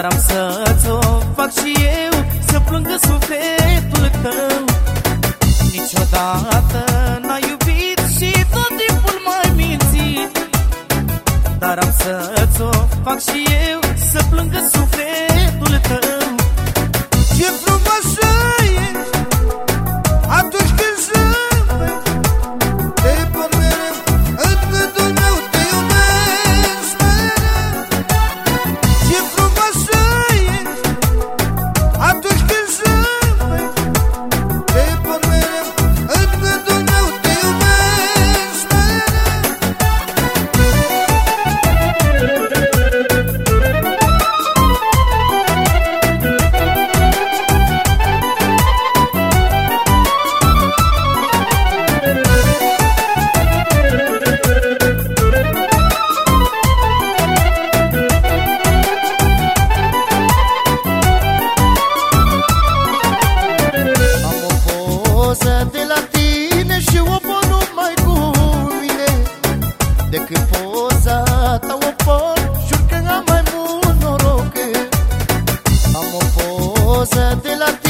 Dar am să-ți o fac și eu Să plângă sufletul tău. Niciodată n-ai iubit și tot timpul m-ai mințit. Dar am să-ți o fac și eu Să plângă sufletul tău. Ce Decât poza ta o pot, jur că am mai mult noroc. Am o poză de la tine